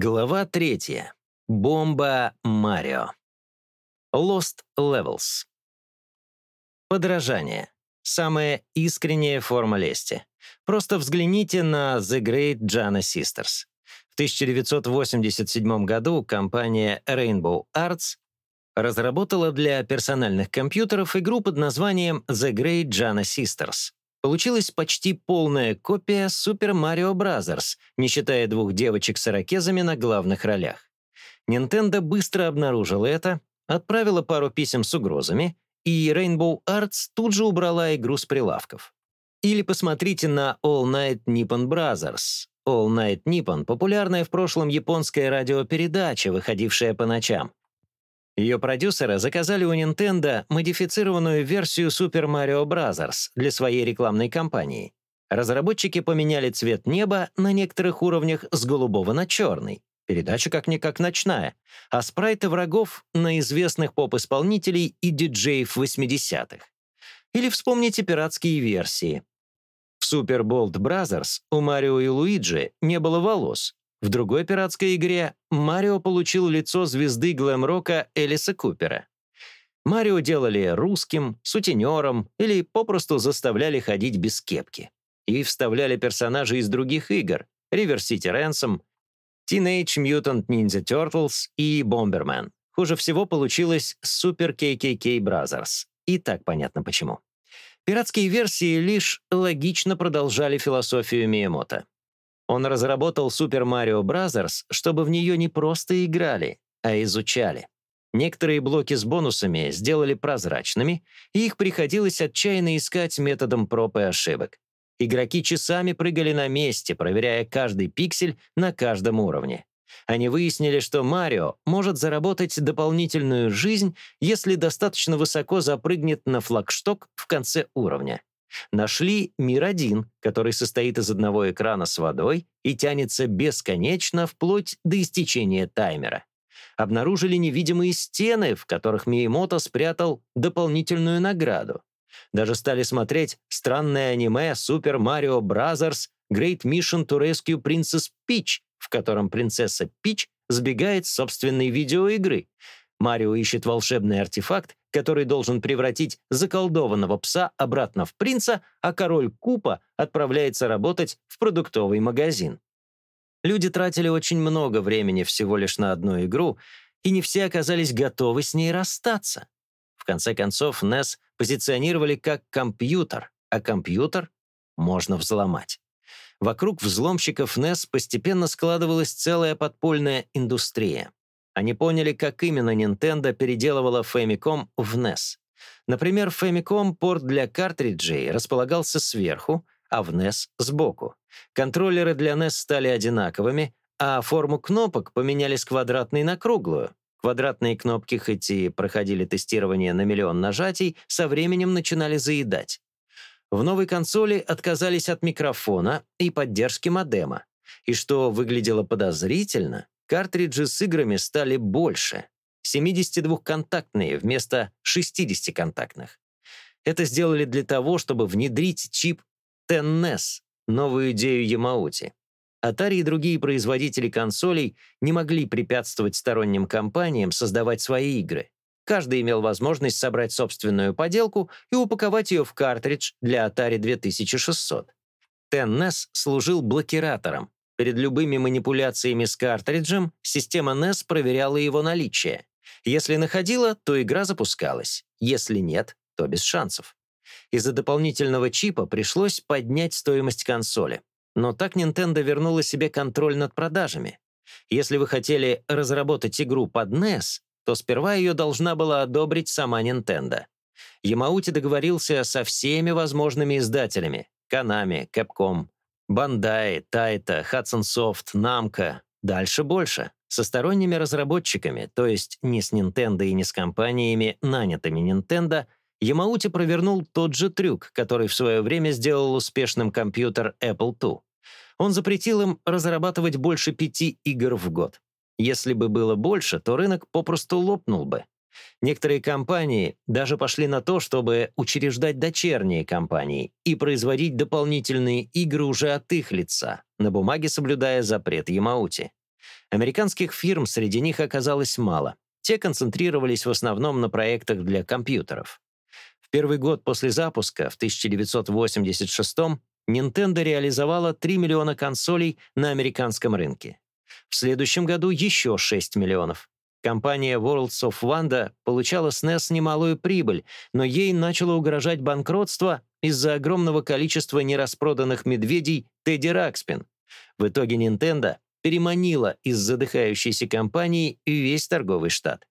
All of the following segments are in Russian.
Глава третья. Бомба Марио. Lost Levels. Подражание. Самая искренняя форма лести. Просто взгляните на The Great Jana Sisters. В 1987 году компания Rainbow Arts разработала для персональных компьютеров игру под названием The Great Jana Sisters. Получилась почти полная копия Super Mario Bros., не считая двух девочек с ирокезами на главных ролях. Nintendo быстро обнаружила это, отправила пару писем с угрозами, и Rainbow Arts тут же убрала игру с прилавков. Или посмотрите на All Night Nippon Brothers. All Night Nippon — популярная в прошлом японская радиопередача, выходившая по ночам. Ее продюсеры заказали у Nintendo модифицированную версию Super Mario Bros. для своей рекламной кампании. Разработчики поменяли цвет неба на некоторых уровнях с голубого на черный. Передача как-никак ночная, а спрайты врагов на известных поп-исполнителей и диджеев 80-х. Или вспомните пиратские версии. В Super Bolt Brothers у Марио и Луиджи не было волос, в другой пиратской игре Марио получил лицо звезды глэм-рока Элиса Купера. Марио делали русским, сутенером или попросту заставляли ходить без кепки. И вставляли персонажей из других игр — River City Ransom, Teenage Mutant Ninja Turtles и Bomberman. Хуже всего получилось Super KKK Brothers. И так понятно почему. Пиратские версии лишь логично продолжали философию Миямото. Он разработал Super Mario Bros., чтобы в нее не просто играли, а изучали. Некоторые блоки с бонусами сделали прозрачными, и их приходилось отчаянно искать методом проб и ошибок. Игроки часами прыгали на месте, проверяя каждый пиксель на каждом уровне. Они выяснили, что Марио может заработать дополнительную жизнь, если достаточно высоко запрыгнет на флагшток в конце уровня. Нашли мир-1, который состоит из одного экрана с водой и тянется бесконечно вплоть до истечения таймера. Обнаружили невидимые стены, в которых Миемото спрятал дополнительную награду. Даже стали смотреть странное аниме Super Mario Bros. Great Mission to Rescue Princess Peach, в котором принцесса Пич сбегает с собственной видеоигры. Марио ищет волшебный артефакт который должен превратить заколдованного пса обратно в принца, а король Купа отправляется работать в продуктовый магазин. Люди тратили очень много времени всего лишь на одну игру, и не все оказались готовы с ней расстаться. В конце концов, NES позиционировали как компьютер, а компьютер можно взломать. Вокруг взломщиков NES постепенно складывалась целая подпольная индустрия. Они поняли, как именно Nintendo переделывала Famicom в NES. Например, Famicom порт для картриджей располагался сверху, а в NES — сбоку. Контроллеры для NES стали одинаковыми, а форму кнопок поменяли с квадратной на круглую. Квадратные кнопки, хоть и проходили тестирование на миллион нажатий, со временем начинали заедать. В новой консоли отказались от микрофона и поддержки модема. И что выглядело подозрительно, Картриджи с играми стали больше. 72-контактные вместо 60-контактных. Это сделали для того, чтобы внедрить чип TNS, новую идею Ямаути. Atari и другие производители консолей не могли препятствовать сторонним компаниям создавать свои игры. Каждый имел возможность собрать собственную поделку и упаковать ее в картридж для Atari 2600. TNS служил блокиратором, Перед любыми манипуляциями с картриджем система NES проверяла его наличие. Если находила, то игра запускалась. Если нет, то без шансов. Из-за дополнительного чипа пришлось поднять стоимость консоли. Но так Nintendo вернула себе контроль над продажами. Если вы хотели разработать игру под NES, то сперва ее должна была одобрить сама Nintendo. Ямаути договорился со всеми возможными издателями — Konami, Capcom, Бандай, Тайта, Hudson Soft, Namco. Дальше больше. Со сторонними разработчиками, то есть не с Nintendo и не с компаниями, нанятыми Nintendo, Ямаути провернул тот же трюк, который в свое время сделал успешным компьютер Apple II. Он запретил им разрабатывать больше пяти игр в год. Если бы было больше, то рынок попросту лопнул бы. Некоторые компании даже пошли на то, чтобы учреждать дочерние компании и производить дополнительные игры уже от их лица, на бумаге соблюдая запрет Ямаути. Американских фирм среди них оказалось мало. Те концентрировались в основном на проектах для компьютеров. В первый год после запуска, в 1986 Nintendo реализовала 3 миллиона консолей на американском рынке. В следующем году еще 6 миллионов. Компания Worlds of Wonder получала с NES немалую прибыль, но ей начало угрожать банкротство из-за огромного количества нераспроданных медведей Тедди Ракспин. В итоге Nintendo переманила из задыхающейся компании весь торговый штат.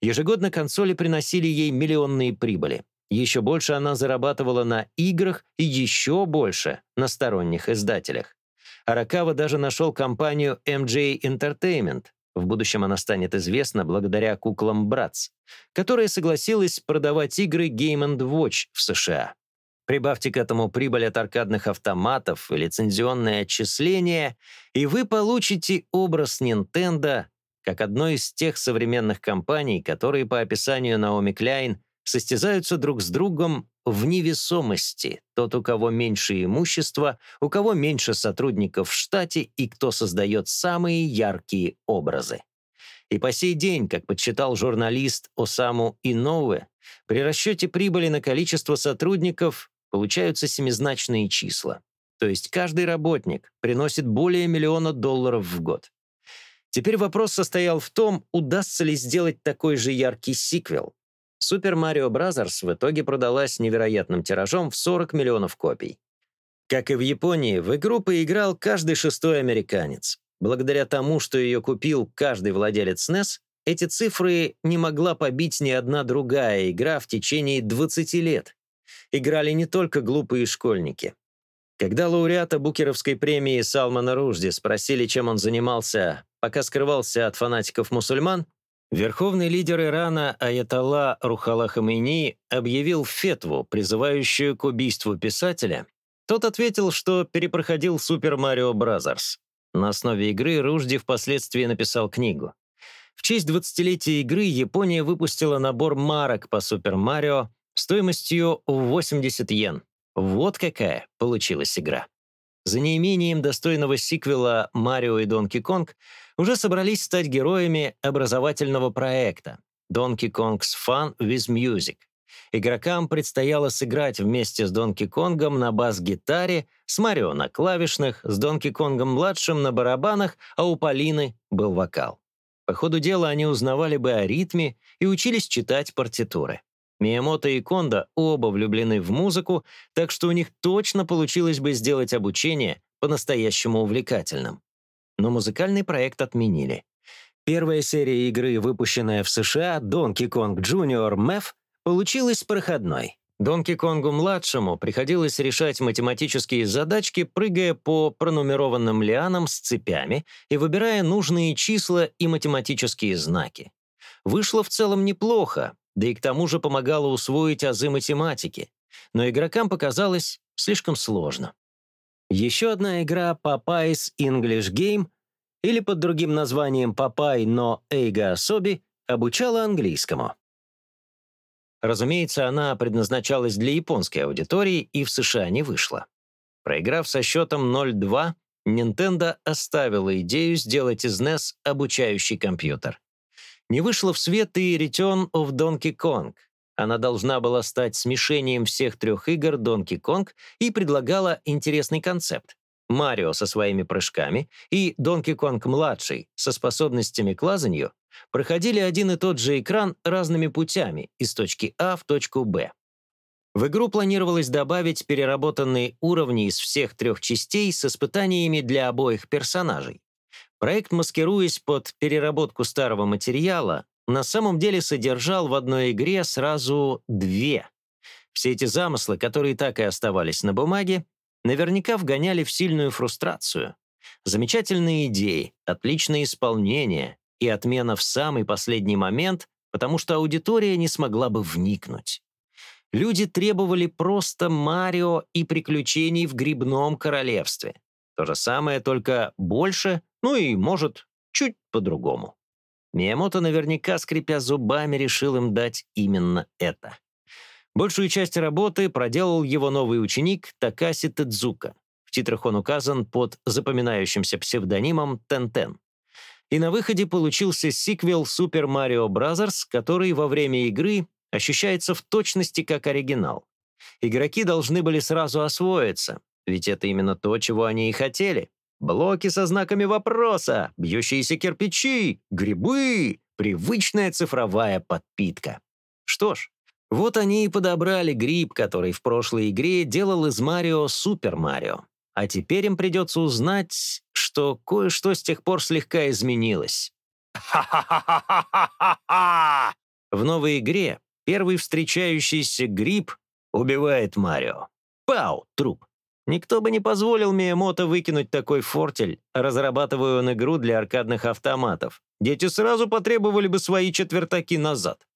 Ежегодно консоли приносили ей миллионные прибыли. Еще больше она зарабатывала на играх и еще больше на сторонних издателях. Аракава даже нашел компанию MJ Entertainment, в будущем она станет известна благодаря куклам Bratz, которая согласилась продавать игры Game Watch в США. Прибавьте к этому прибыль от аркадных автоматов и лицензионное отчисление, и вы получите образ Nintendo как одной из тех современных компаний, которые по описанию Наоми Кляйн состязаются друг с другом в невесомости. Тот, у кого меньше имущества, у кого меньше сотрудников в штате и кто создает самые яркие образы. И по сей день, как подсчитал журналист Осаму Иноуэ, при расчете прибыли на количество сотрудников получаются семизначные числа. То есть каждый работник приносит более миллиона долларов в год. Теперь вопрос состоял в том, удастся ли сделать такой же яркий сиквел, Super Mario Bros. в итоге продалась невероятным тиражом в 40 миллионов копий. Как и в Японии, в игру поиграл каждый шестой американец. Благодаря тому, что ее купил каждый владелец NES, эти цифры не могла побить ни одна другая игра в течение 20 лет. Играли не только глупые школьники. Когда лауреата Букеровской премии Салмана Ружди спросили, чем он занимался, пока скрывался от фанатиков-мусульман, Верховный лидер Ирана Аятолла Рухала Хамейни объявил фетву, призывающую к убийству писателя. Тот ответил, что перепроходил Super Mario Bros. На основе игры Ружди впоследствии написал книгу. В честь 20-летия игры Япония выпустила набор марок по Super Mario стоимостью в 80 йен. Вот какая получилась игра. За неимением достойного сиквела «Марио и Донки Конг» уже собрались стать героями образовательного проекта «Donkey Kong's Fun with Music». Игрокам предстояло сыграть вместе с Донки Конгом на бас-гитаре, с Марио на клавишных, с Донки Конгом-младшим на барабанах, а у Полины был вокал. По ходу дела они узнавали бы о ритме и учились читать партитуры. Миямото и Кондо оба влюблены в музыку, так что у них точно получилось бы сделать обучение по-настоящему увлекательным. Но музыкальный проект отменили. Первая серия игры, выпущенная в США, Donkey Kong Junior MEF, получилась проходной. Донки Конгу-младшему приходилось решать математические задачки, прыгая по пронумерованным лианам с цепями и выбирая нужные числа и математические знаки. Вышло в целом неплохо, да и к тому же помогало усвоить азы математики, но игрокам показалось слишком сложно. Еще одна игра Popeye's English Game или под другим названием Popeye, но Эйга Особи обучала английскому. Разумеется, она предназначалась для японской аудитории и в США не вышла. Проиграв со счетом 0-2, Nintendo оставила идею сделать из NES обучающий компьютер не вышла в свет и Return of Donkey Kong. Она должна была стать смешением всех трех игр Donkey Kong и предлагала интересный концепт. Марио со своими прыжками и Donkey Kong-младший со способностями к лазанью проходили один и тот же экран разными путями из точки А в точку Б. В игру планировалось добавить переработанные уровни из всех трех частей с испытаниями для обоих персонажей. Проект, маскируясь под переработку старого материала, на самом деле содержал в одной игре сразу две. Все эти замыслы, которые так и оставались на бумаге, наверняка вгоняли в сильную фрустрацию. Замечательные идеи, отличное исполнение и отмена в самый последний момент, потому что аудитория не смогла бы вникнуть. Люди требовали просто Марио и приключений в грибном королевстве. То же самое, только больше ну и, может, чуть по-другому. Миямото наверняка, скрипя зубами, решил им дать именно это. Большую часть работы проделал его новый ученик Такаси Тедзука. В титрах он указан под запоминающимся псевдонимом Тентен. И на выходе получился сиквел Super Mario Bros., который во время игры ощущается в точности как оригинал. Игроки должны были сразу освоиться, ведь это именно то, чего они и хотели. Блоки со знаками вопроса, бьющиеся кирпичи, грибы, привычная цифровая подпитка. Что ж, вот они и подобрали гриб, который в прошлой игре делал из Марио Супер Марио. А теперь им придется узнать, что кое-что с тех пор слегка изменилось. Ха-ха-ха-ха-ха-ха! В новой игре первый встречающийся гриб убивает Марио. Пау! Труп. Никто бы не позволил Миямото выкинуть такой фортель, разрабатывая он игру для аркадных автоматов. Дети сразу потребовали бы свои четвертаки назад.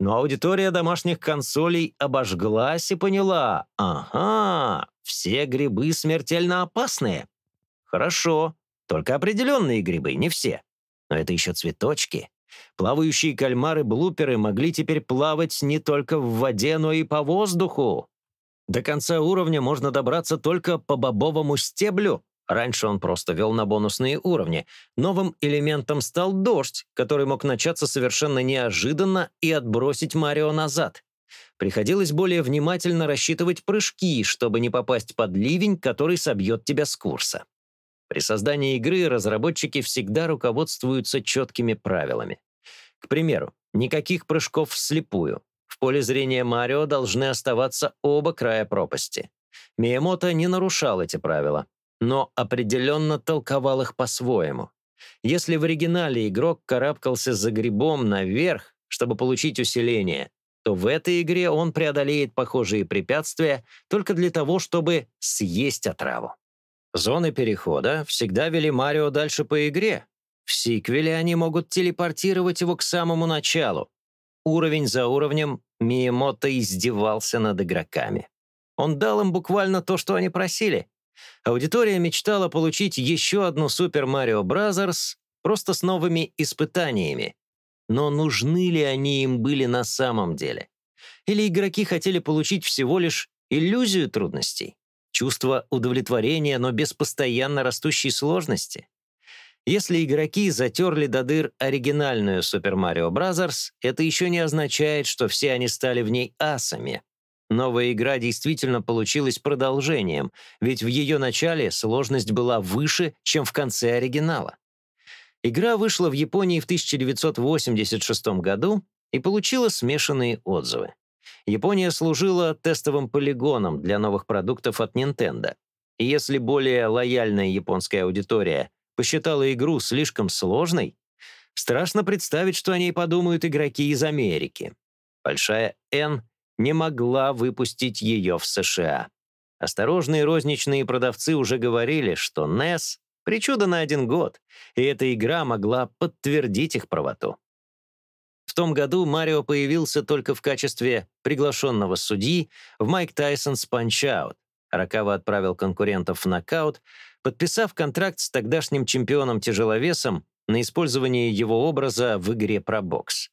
Но аудитория домашних консолей обожглась и поняла, ага, все грибы смертельно опасные. Хорошо, только определенные грибы, не все. Но это еще цветочки. Плавающие кальмары-блуперы могли теперь плавать не только в воде, но и по воздуху. До конца уровня можно добраться только по бобовому стеблю. Раньше он просто вел на бонусные уровни. Новым элементом стал дождь, который мог начаться совершенно неожиданно и отбросить Марио назад. Приходилось более внимательно рассчитывать прыжки, чтобы не попасть под ливень, который собьет тебя с курса. При создании игры разработчики всегда руководствуются четкими правилами. К примеру, никаких прыжков вслепую поле зрения Марио должны оставаться оба края пропасти. Миямото не нарушал эти правила, но определенно толковал их по-своему. Если в оригинале игрок карабкался за грибом наверх, чтобы получить усиление, то в этой игре он преодолеет похожие препятствия только для того, чтобы съесть отраву. Зоны перехода всегда вели Марио дальше по игре. В сиквеле они могут телепортировать его к самому началу, Уровень за уровнем Миемото издевался над игроками. Он дал им буквально то, что они просили. Аудитория мечтала получить еще одну Super Mario Bros. просто с новыми испытаниями. Но нужны ли они им были на самом деле? Или игроки хотели получить всего лишь иллюзию трудностей? Чувство удовлетворения, но без постоянно растущей сложности? Если игроки затерли до дыр оригинальную Super Mario Bros., это еще не означает, что все они стали в ней асами. Новая игра действительно получилась продолжением, ведь в ее начале сложность была выше, чем в конце оригинала. Игра вышла в Японии в 1986 году и получила смешанные отзывы. Япония служила тестовым полигоном для новых продуктов от Nintendo. И если более лояльная японская аудитория посчитала игру слишком сложной, страшно представить, что о ней подумают игроки из Америки. Большая «Н» не могла выпустить ее в США. Осторожные розничные продавцы уже говорили, что NES — причуда на один год, и эта игра могла подтвердить их правоту. В том году Марио появился только в качестве приглашенного судьи в Майк Тайсон's Punch-Out. Ракава отправил конкурентов в нокаут, подписав контракт с тогдашним чемпионом-тяжеловесом на использование его образа в игре про бокс.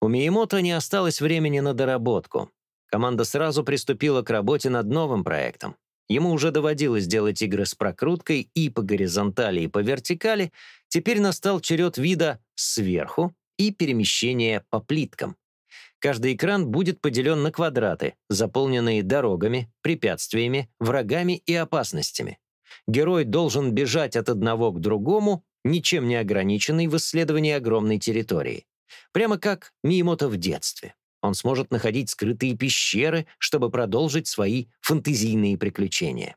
У Миемото не осталось времени на доработку. Команда сразу приступила к работе над новым проектом. Ему уже доводилось делать игры с прокруткой и по горизонтали, и по вертикали. Теперь настал черед вида сверху и перемещения по плиткам. Каждый экран будет поделен на квадраты, заполненные дорогами, препятствиями, врагами и опасностями. Герой должен бежать от одного к другому, ничем не ограниченный в исследовании огромной территории. Прямо как Миемото в детстве. Он сможет находить скрытые пещеры, чтобы продолжить свои фантазийные приключения.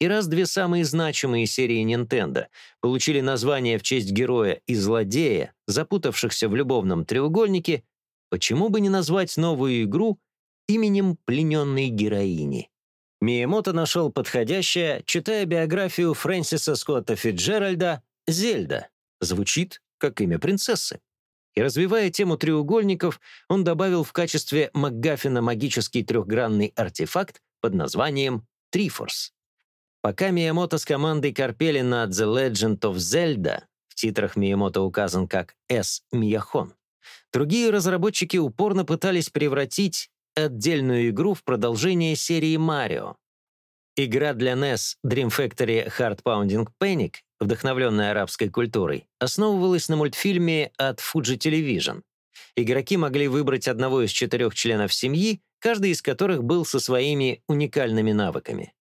И раз две самые значимые серии Nintendo получили название в честь героя и злодея, запутавшихся в любовном треугольнике, почему бы не назвать новую игру именем плененной героини? Миемото нашел подходящее, читая биографию Фрэнсиса Скотта Фитджеральда «Зельда». Звучит как имя принцессы. И развивая тему треугольников, он добавил в качестве МакГаффина магический трехгранный артефакт под названием Трифорс. Пока Миямото с командой корпели над The Legend of Zelda, в титрах Миямото указан как «С. Мияхон», другие разработчики упорно пытались превратить отдельную игру в продолжение серии Марио. Игра для NES Dream Factory Heart Pounding Panic, вдохновленная арабской культурой, основывалась на мультфильме от Fuji Television. Игроки могли выбрать одного из четырех членов семьи, каждый из которых был со своими уникальными навыками.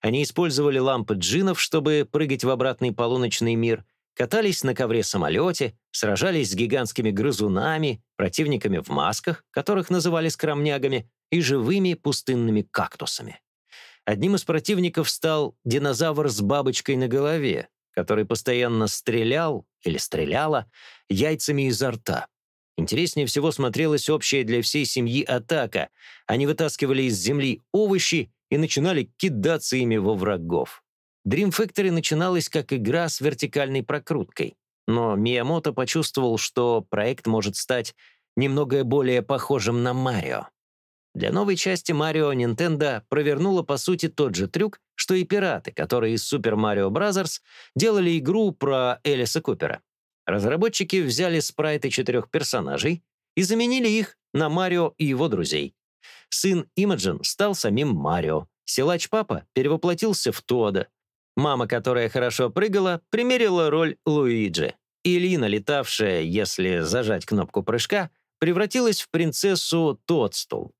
Они использовали лампы джинов, чтобы прыгать в обратный полуночный мир, катались на ковре-самолете, сражались с гигантскими грызунами, противниками в масках, которых называли скромнягами, и живыми пустынными кактусами. Одним из противников стал динозавр с бабочкой на голове, который постоянно стрелял или стреляла яйцами изо рта. Интереснее всего смотрелась общая для всей семьи атака. Они вытаскивали из земли овощи и начинали кидаться ими во врагов. Dream Factory начиналась как игра с вертикальной прокруткой. Но Миямото почувствовал, что проект может стать немного более похожим на Марио. Для новой части Марио Nintendo провернула по сути тот же трюк, что и пираты, которые из Super Mario Bros. делали игру про Элиса Купера. Разработчики взяли спрайты четырех персонажей и заменили их на Марио и его друзей. Сын Имаджин стал самим Марио, силач папа перевоплотился в Тода, мама, которая хорошо прыгала, примерила роль Луиджи, и Лина, летавшая, если зажать кнопку прыжка, превратилась в принцессу Тодстул.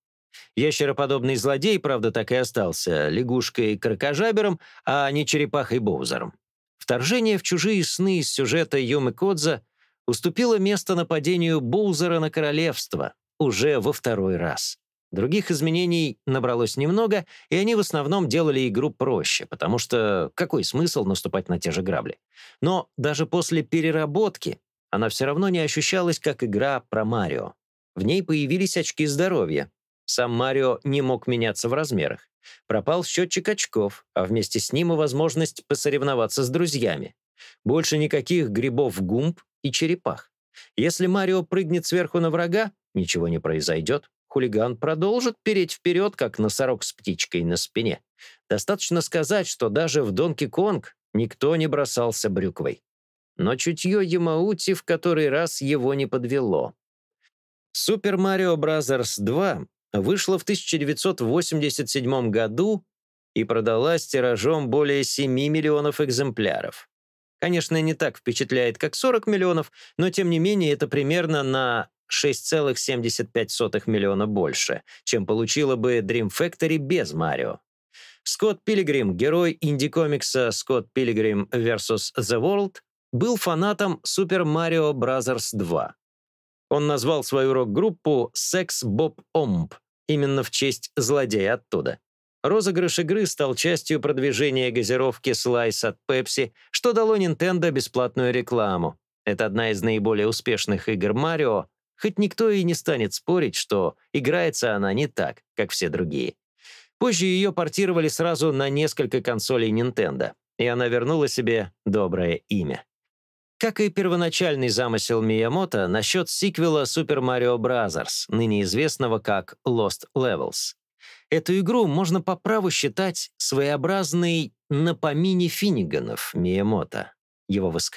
Ящероподобный злодей, правда, так и остался лягушкой-кракожабером, а не черепахой Боузером. Вторжение в чужие сны из сюжета Юмы Кодза уступило место нападению Боузера на королевство уже во второй раз. Других изменений набралось немного, и они в основном делали игру проще, потому что какой смысл наступать на те же грабли? Но даже после переработки она все равно не ощущалась как игра про Марио. В ней появились очки здоровья, сам Марио не мог меняться в размерах. Пропал счетчик очков, а вместе с ним и возможность посоревноваться с друзьями. Больше никаких грибов-гумб и черепах. Если Марио прыгнет сверху на врага, ничего не произойдет. Хулиган продолжит переть вперед, как носорог с птичкой на спине. Достаточно сказать, что даже в Донки Конг никто не бросался брюквой. Но чутье Ямаути в который раз его не подвело. Super Mario Bros. 2 вышла в 1987 году и продалась тиражом более 7 миллионов экземпляров. Конечно, не так впечатляет, как 40 миллионов, но тем не менее это примерно на 6,75 миллиона больше, чем получила бы Dream Factory без Марио. Скотт Пилигрим, герой инди-комикса «Скотт Пилигрим vs. The World», был фанатом Super Mario Bros. 2. Он назвал свою рок-группу «Sex Bob Omb», именно в честь злодея оттуда. Розыгрыш игры стал частью продвижения газировки Slice от Pepsi, что дало Nintendo бесплатную рекламу. Это одна из наиболее успешных игр Марио, хоть никто и не станет спорить, что играется она не так, как все другие. Позже ее портировали сразу на несколько консолей Nintendo, и она вернула себе доброе имя. Как и первоначальный замысел Миямото насчет сиквела Super Mario Bros., ныне известного как Lost Levels. Эту игру можно по праву считать своеобразной напомине Финниганов Миямото. Его высказывание